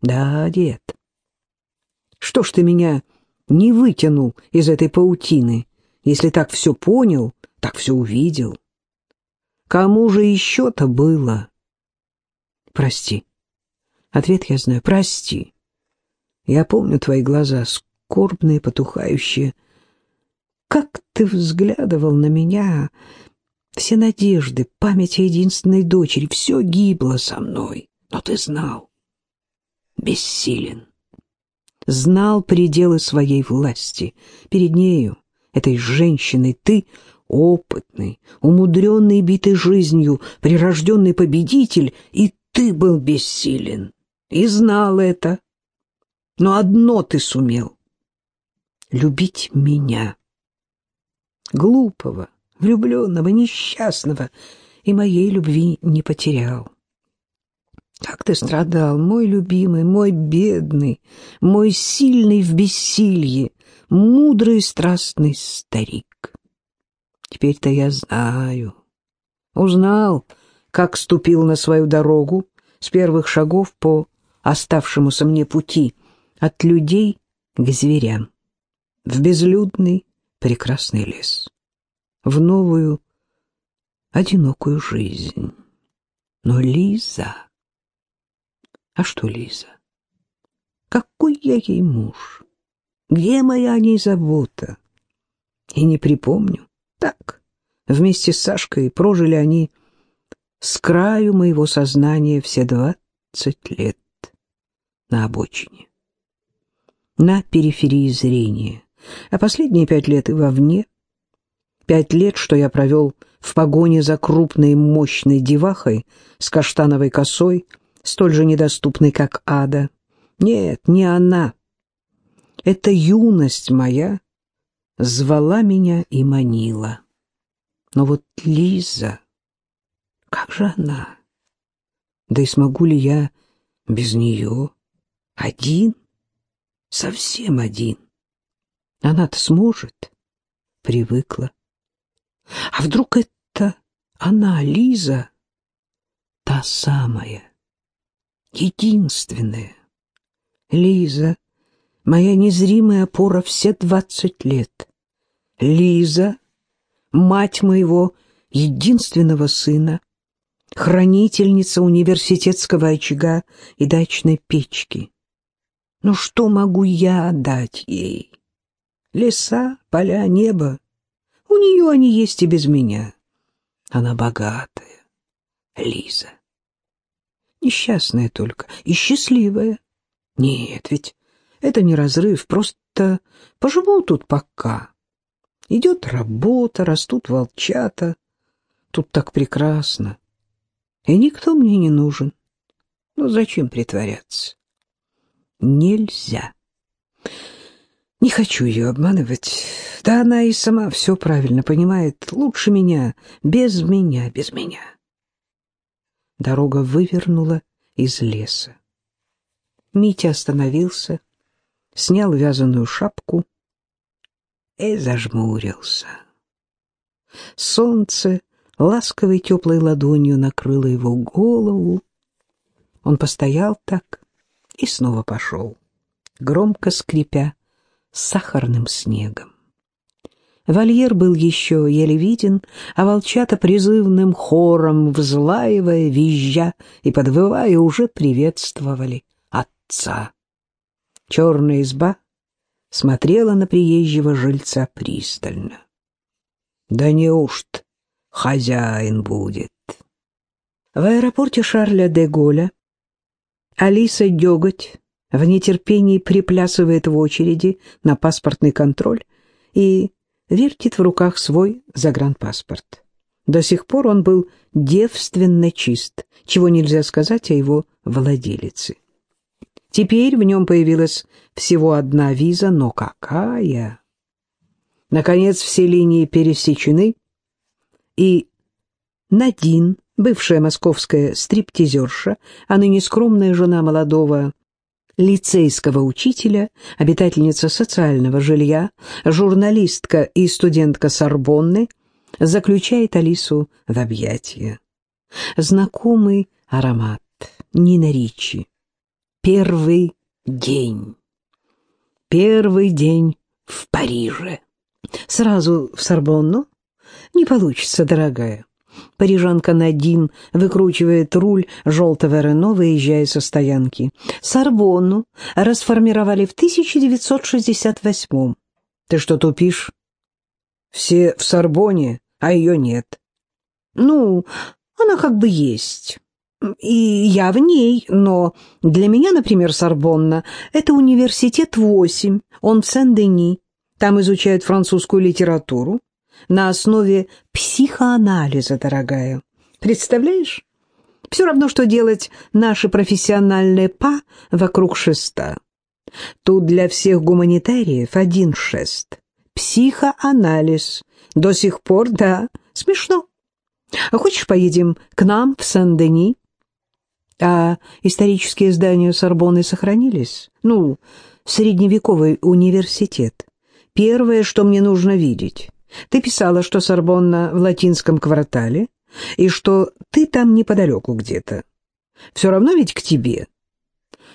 Да, дед. Что ж ты меня не вытянул из этой паутины, если так все понял, так все увидел? Кому же еще-то было? Прости. Ответ я знаю. Прости. Я помню твои глаза, скорбные, потухающие. Как ты взглядывал на меня, все надежды, память о единственной дочери, все гибло со мной. Но ты знал. Бессилен. Знал пределы своей власти. Перед нею, этой женщиной, ты опытный, умудренный битой жизнью, прирожденный победитель, и ты был бессилен. И знал это. Но одно ты сумел — любить меня. Глупого, влюбленного, несчастного, и моей любви не потерял. Как ты страдал, мой любимый, мой бедный, мой сильный в бессилье, мудрый страстный старик. Теперь-то я знаю. Узнал, как ступил на свою дорогу с первых шагов по оставшемуся мне пути от людей к зверям, в безлюдный прекрасный лес, в новую одинокую жизнь. Но Лиза... А что Лиза? Какой я ей муж? Где моя о ней забота? И не припомню. Так, вместе с Сашкой прожили они с краю моего сознания все двадцать лет на обочине, на периферии зрения, а последние пять лет и вовне. Пять лет, что я провел в погоне за крупной мощной девахой с каштановой косой, столь же недоступной, как ада. Нет, не она. Это юность моя звала меня и манила. Но вот Лиза, как же она? Да и смогу ли я без нее? Один? Совсем один. Она-то сможет. Привыкла. А вдруг это она, Лиза, та самая, единственная? Лиза, моя незримая опора все двадцать лет. Лиза, мать моего единственного сына, хранительница университетского очага и дачной печки. Ну что могу я отдать ей? Леса, поля, небо. У нее они есть и без меня. Она богатая, Лиза. Несчастная только и счастливая. Нет, ведь это не разрыв, просто поживу тут пока. Идет работа, растут волчата. Тут так прекрасно. И никто мне не нужен. Ну зачем притворяться? Нельзя. Не хочу ее обманывать. Да она и сама все правильно понимает. Лучше меня, без меня, без меня. Дорога вывернула из леса. Митя остановился, снял вязаную шапку и зажмурился. Солнце ласковой теплой ладонью накрыло его голову. Он постоял так и снова пошел, громко скрипя сахарным снегом. Вольер был еще еле виден, а волчата призывным хором, взлаивая, визжа и подвывая, уже приветствовали отца. Черная изба смотрела на приезжего жильца пристально. «Да неужто хозяин будет?» В аэропорте Шарля де Голля Алиса Деготь в нетерпении приплясывает в очереди на паспортный контроль и вертит в руках свой загранпаспорт. До сих пор он был девственно чист, чего нельзя сказать о его владелице. Теперь в нем появилась всего одна виза, но какая! Наконец все линии пересечены, и Надин, бывшая московская стриптизерша, а ныне скромная жена молодого лицейского учителя, обитательница социального жилья, журналистка и студентка Сорбонны, заключает Алису в объятия. Знакомый аромат Нина Ричи, Первый день. Первый день в Париже. Сразу в Сорбонну? Не получится, дорогая. Парижанка Надин выкручивает руль желтого Рено, выезжая со стоянки. Сорбонну расформировали в 1968 Ты что тупишь? Все в Сорбоне, а ее нет. Ну, она как бы есть. И я в ней, но для меня, например, Сорбонна — это университет 8, он в Сен-Дени. Там изучают французскую литературу на основе психоанализа, дорогая. Представляешь? Все равно, что делать наши профессиональные па вокруг шеста. Тут для всех гуманитариев один шест. Психоанализ. До сих пор, да, смешно. А хочешь, поедем к нам в Сен-Дени? А исторические здания Сорбонны сохранились? Ну, средневековый университет. Первое, что мне нужно видеть. Ты писала, что Сорбонна в латинском квартале, и что ты там неподалеку где-то. Все равно ведь к тебе.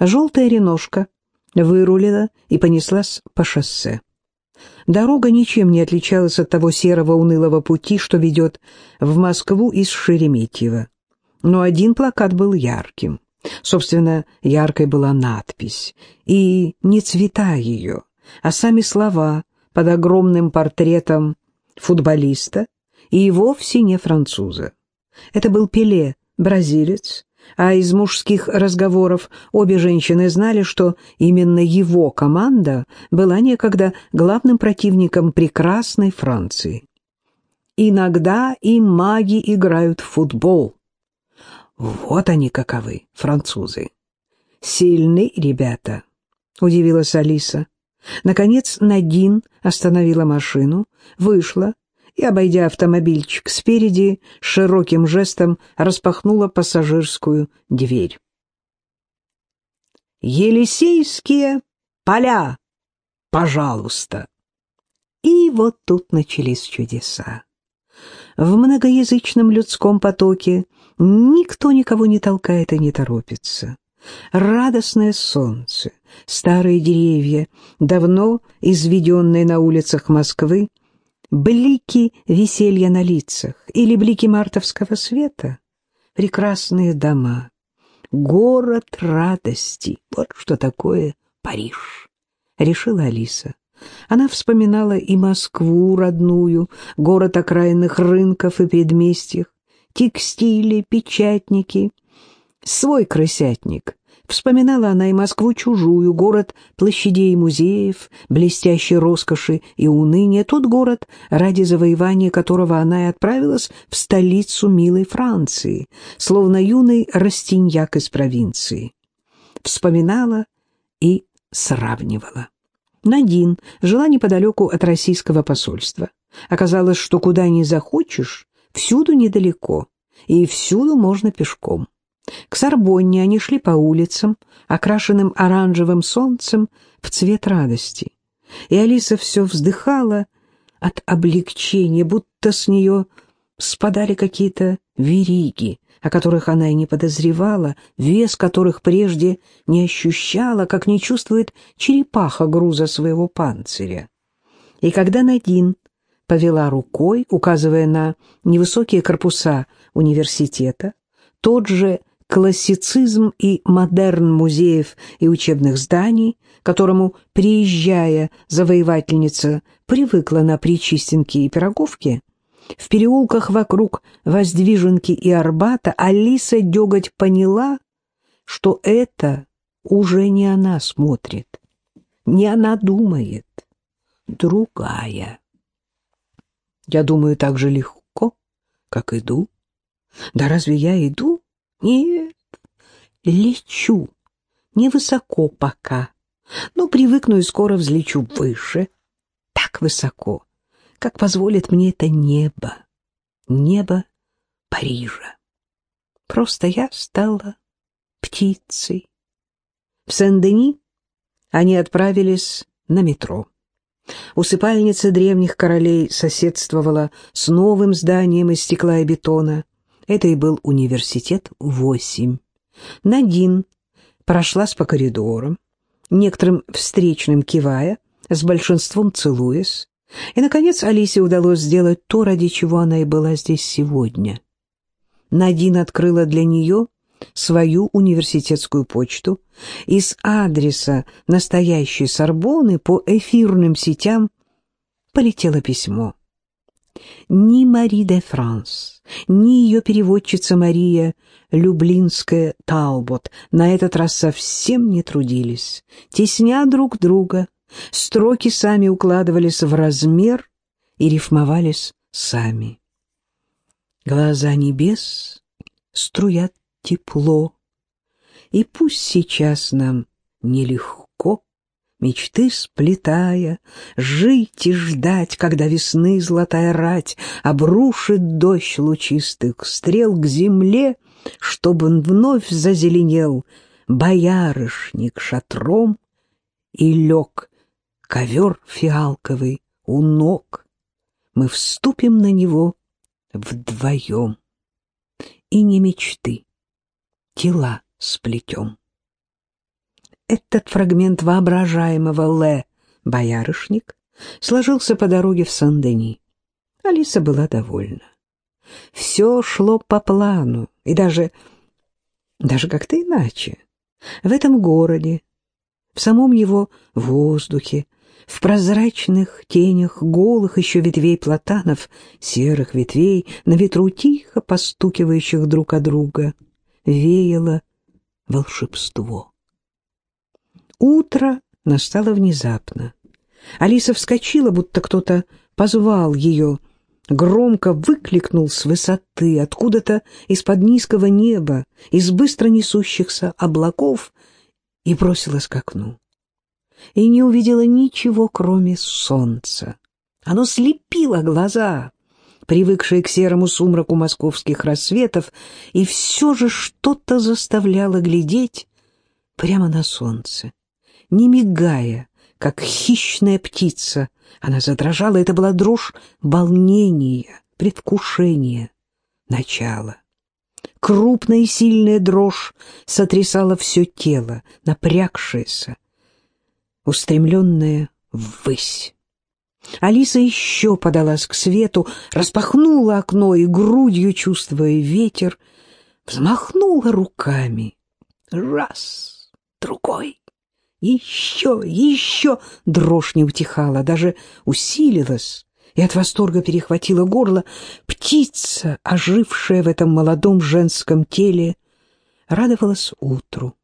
Желтая реношка вырулила и понеслась по шоссе. Дорога ничем не отличалась от того серого унылого пути, что ведет в Москву из Шереметьево. Но один плакат был ярким. Собственно, яркой была надпись. И не цвета ее, а сами слова под огромным портретом футболиста и вовсе не француза. Это был Пеле, бразилец, а из мужских разговоров обе женщины знали, что именно его команда была некогда главным противником прекрасной Франции. Иногда и маги играют в футбол. Вот они каковы, французы. Сильные ребята, удивилась Алиса. Наконец Надин остановила машину, вышла и, обойдя автомобильчик спереди, широким жестом распахнула пассажирскую дверь. «Елисейские поля! Пожалуйста!» И вот тут начались чудеса. В многоязычном людском потоке никто никого не толкает и не торопится. Радостное солнце, старые деревья, давно изведенные на улицах Москвы, блики веселья на лицах или блики мартовского света, прекрасные дома, город радости. Вот что такое Париж, решила Алиса. Она вспоминала и Москву родную, город окраинных рынков и предместьях, текстили, печатники, свой крысятник. Вспоминала она и Москву чужую, город площадей и музеев, блестящей роскоши и уныния, тот город, ради завоевания которого она и отправилась в столицу милой Франции, словно юный растиньяк из провинции. Вспоминала и сравнивала. Надин жила неподалеку от российского посольства. Оказалось, что куда ни захочешь, всюду недалеко, и всюду можно пешком. К Сорбонне они шли по улицам, окрашенным оранжевым солнцем в цвет радости. И Алиса все вздыхала от облегчения, будто с нее спадали какие-то вериги, о которых она и не подозревала, вес которых прежде не ощущала, как не чувствует черепаха груза своего панциря. И когда Надин повела рукой, указывая на невысокие корпуса университета, тот же классицизм и модерн музеев и учебных зданий, которому, приезжая завоевательница, привыкла на Причистенки и Пироговки, в переулках вокруг Воздвиженки и Арбата Алиса Деготь поняла, что это уже не она смотрит, не она думает, другая. Я думаю так же легко, как иду. Да разве я иду? Нет, лечу, невысоко пока, но привыкну и скоро взлечу выше, так высоко, как позволит мне это небо, небо Парижа. Просто я стала птицей. В Сен-Дени они отправились на метро. Усыпальница древних королей соседствовала с новым зданием из стекла и бетона. Это и был университет 8. Надин прошлась по коридорам, некоторым встречным кивая, с большинством целуясь, и, наконец, Алисе удалось сделать то, ради чего она и была здесь сегодня. Надин открыла для нее свою университетскую почту, и с адреса настоящей Сорбоны по эфирным сетям полетело письмо. Ни Мари де Франс, ни ее переводчица Мария Люблинская Таубот на этот раз совсем не трудились, тесня друг друга, строки сами укладывались в размер и рифмовались сами. Глаза небес струят тепло, и пусть сейчас нам нелегко, мечты сплетая, жить и ждать, когда весны золотая рать обрушит дождь лучистых стрел к земле, чтобы он вновь зазеленел боярышник шатром и лег ковер фиалковый у ног. Мы вступим на него вдвоем. И не мечты, тела сплетем. Этот фрагмент воображаемого Ле «Боярышник» сложился по дороге в Сан-Дени. Алиса была довольна. Все шло по плану, и даже, даже как-то иначе. В этом городе, в самом его воздухе, в прозрачных тенях голых еще ветвей платанов, серых ветвей, на ветру тихо постукивающих друг о друга, веяло волшебство. Утро настало внезапно. Алиса вскочила, будто кто-то позвал ее, громко выкликнул с высоты, откуда-то из-под низкого неба, из быстро несущихся облаков, и бросилась к окну и не увидела ничего, кроме солнца. Оно слепило глаза, привыкшие к серому сумраку московских рассветов, и все же что-то заставляло глядеть прямо на солнце, не мигая, как хищная птица. Она задрожала, это была дрожь волнения, предвкушения, начала. Крупная и сильная дрожь сотрясала все тело, напрягшееся, устремленная ввысь. Алиса еще подалась к свету, распахнула окно и, грудью чувствуя ветер, взмахнула руками. Раз, другой, еще, еще. Дрожь не утихала, даже усилилась, и от восторга перехватила горло. Птица, ожившая в этом молодом женском теле, радовалась утру,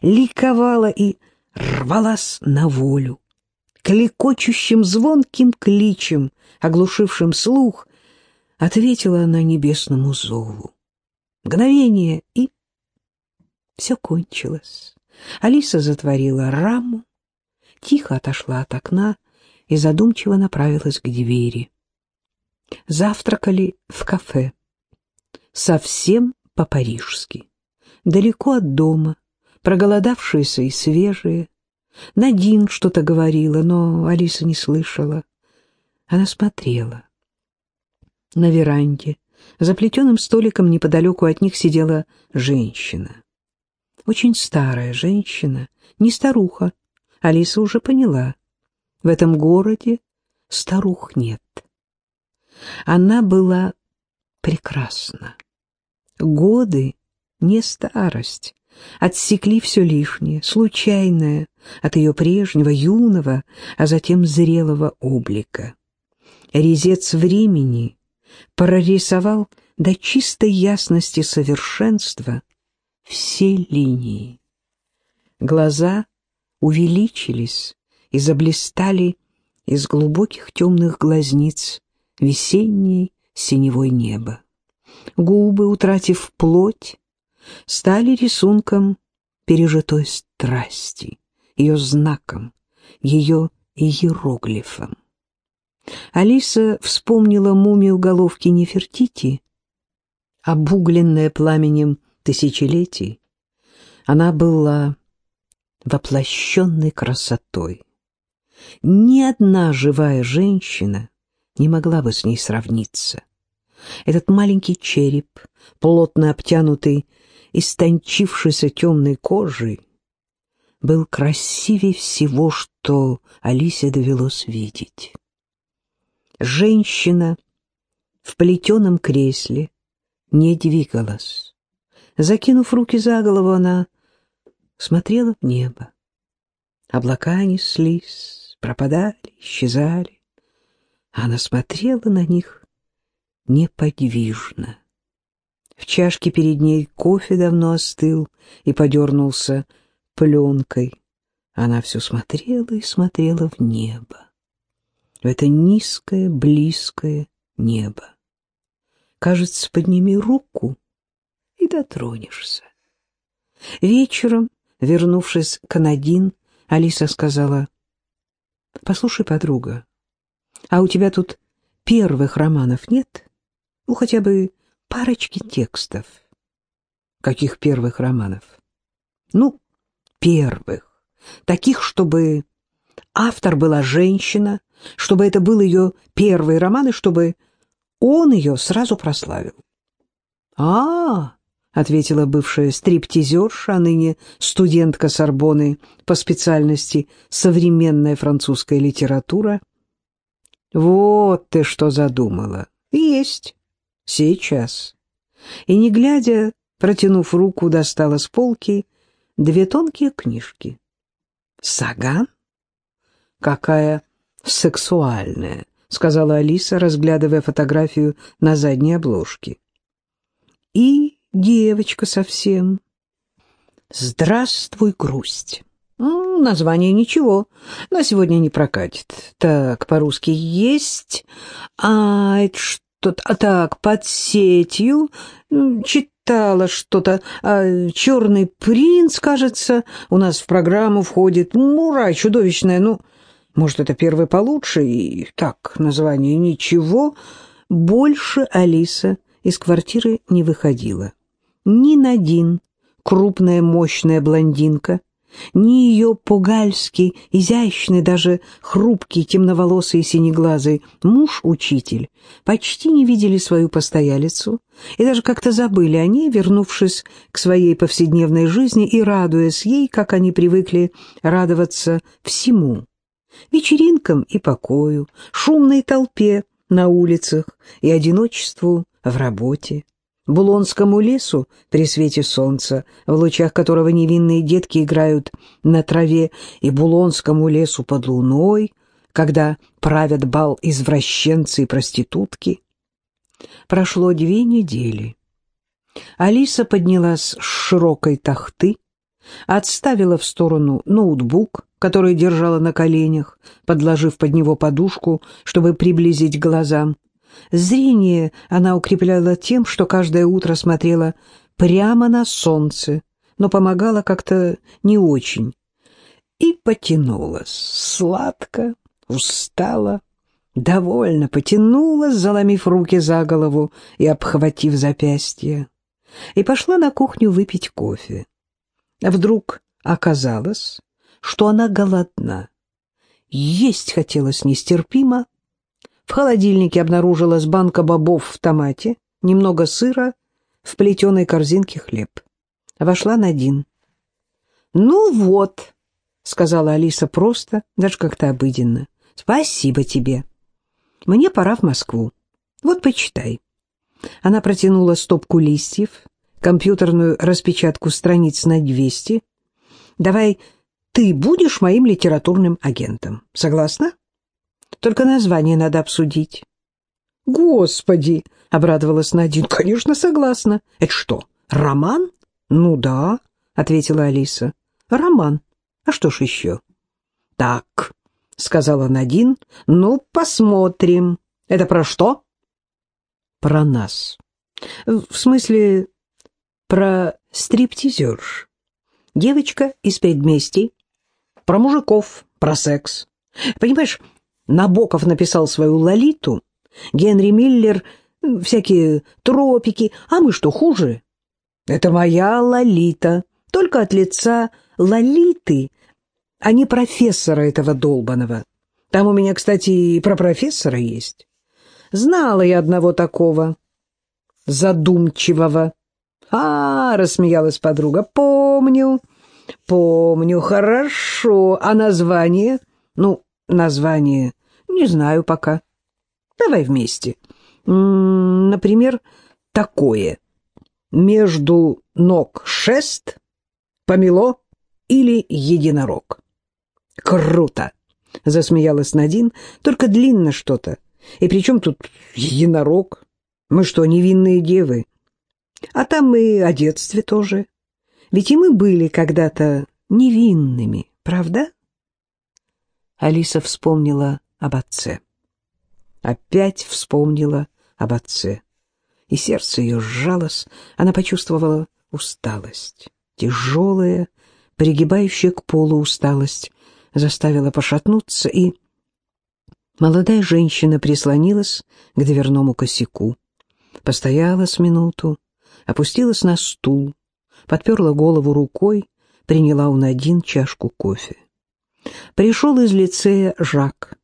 ликовала и рвалась на волю. Клекочущим звонким кличем, оглушившим слух, ответила она небесному зову. Мгновение, и все кончилось. Алиса затворила раму, тихо отошла от окна и задумчиво направилась к двери. Завтракали в кафе. Совсем по-парижски. Далеко от дома, проголодавшиеся и свежие. Надин что-то говорила, но Алиса не слышала. Она смотрела. На веранде, за плетеным столиком неподалеку от них сидела женщина. Очень старая женщина, не старуха. Алиса уже поняла. В этом городе старух нет. Она была прекрасна. Годы — не старость, отсекли все лишнее, случайное, от ее прежнего, юного, а затем зрелого облика. Резец времени прорисовал до чистой ясности совершенства все линии. Глаза увеличились и заблистали из глубоких темных глазниц весенней синевой неба. Губы, утратив плоть, стали рисунком пережитой страсти, ее знаком, ее иероглифом. Алиса вспомнила мумию головки Нефертити, обугленная пламенем тысячелетий. Она была воплощенной красотой. Ни одна живая женщина не могла бы с ней сравниться. Этот маленький череп, плотно обтянутый истончившейся темной кожей, был красивее всего, что Алисе довелось видеть. Женщина в плетеном кресле не двигалась. Закинув руки за голову, она смотрела в небо. Облака неслись, пропадали, исчезали. Она смотрела на них неподвижно. В чашке перед ней кофе давно остыл и подернулся пленкой. Она все смотрела и смотрела в небо. В это низкое, близкое небо. Кажется, подними руку и дотронешься. Вечером, вернувшись к Надин, Алиса сказала, «Послушай, подруга, а у тебя тут первых романов нет? Ну, хотя бы парочки текстов». «Каких первых романов?» «Ну, первых. Таких, чтобы автор была женщина, чтобы это был ее первый роман, и чтобы он ее сразу прославил». «А-а-а!» Ответила бывшая стриптизерша, а ныне студентка Сорбоны по специальности современная французская литература. Вот ты что задумала. Есть. Сейчас. И, не глядя, протянув руку, достала с полки две тонкие книжки. Саган? Какая сексуальная, сказала Алиса, разглядывая фотографию на задней обложке. И девочка совсем. Здравствуй, грусть. название ничего, но сегодня не прокатит. Так, по-русски есть. А это что-то... А так, под сетью читала что-то. А, «Черный принц», кажется, у нас в программу входит. Мура чудовищная, ну... Может, это первый получше, и так, название ничего. Больше Алиса из квартиры не выходила ни Надин, крупная мощная блондинка, ни ее погальский, изящный, даже хрупкий, темноволосый и синеглазый муж-учитель почти не видели свою постоялицу и даже как-то забыли о ней, вернувшись к своей повседневной жизни и радуясь ей, как они привыкли радоваться всему — вечеринкам и покою, шумной толпе на улицах и одиночеству в работе. Булонскому лесу при свете солнца, в лучах которого невинные детки играют на траве, и Булонскому лесу под луной, когда правят бал извращенцы и проститутки. Прошло две недели. Алиса поднялась с широкой тахты, отставила в сторону ноутбук, который держала на коленях, подложив под него подушку, чтобы приблизить глазам, Зрение она укрепляла тем, что каждое утро смотрела прямо на солнце, но помогала как-то не очень. И потянулась сладко, устала, довольно потянулась, заломив руки за голову и обхватив запястье, и пошла на кухню выпить кофе. Вдруг оказалось, что она голодна. Есть хотелось нестерпимо, в холодильнике обнаружилась банка бобов в томате, немного сыра, в плетеной корзинке хлеб. Вошла Надин. «Ну вот», — сказала Алиса просто, даже как-то обыденно. «Спасибо тебе. Мне пора в Москву. Вот почитай». Она протянула стопку листьев, компьютерную распечатку страниц на двести. «Давай ты будешь моим литературным агентом. Согласна?» Только название надо обсудить. Господи, обрадовалась Надин. Конечно, согласна. Это что, роман? Ну да, ответила Алиса. Роман. А что ж еще? Так, сказала Надин. Ну, посмотрим. Это про что? Про нас. В смысле, про стриптизерш. Девочка из предместий. Про мужиков, про секс. Понимаешь, Набоков написал свою «Лолиту», Генри Миллер — всякие тропики, а мы что, хуже? Это моя Лолита, только от лица Лолиты, а не профессора этого долбаного. Там у меня, кстати, и про профессора есть. Знала я одного такого, задумчивого. «А, — рассмеялась подруга, — помню, помню, хорошо. А название? Ну, название не знаю пока. Давай вместе. Например, такое. Между ног шест, помело или единорог. Круто! — засмеялась Надин. «Только длинно что-то. И при чем тут единорог? Мы что, невинные девы? А там мы о детстве тоже. Ведь и мы были когда-то невинными, правда?» Алиса вспомнила об отце. Опять вспомнила об отце. И сердце ее сжалось, она почувствовала усталость. Тяжелая, пригибающая к полу усталость заставила пошатнуться, и молодая женщина прислонилась к дверному косяку. Постояла с минуту, опустилась на стул, подперла голову рукой, приняла у Надин чашку кофе. Пришел из лицея Жак,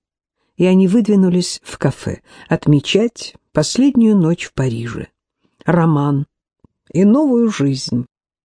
и они выдвинулись в кафе отмечать последнюю ночь в Париже, роман и новую жизнь.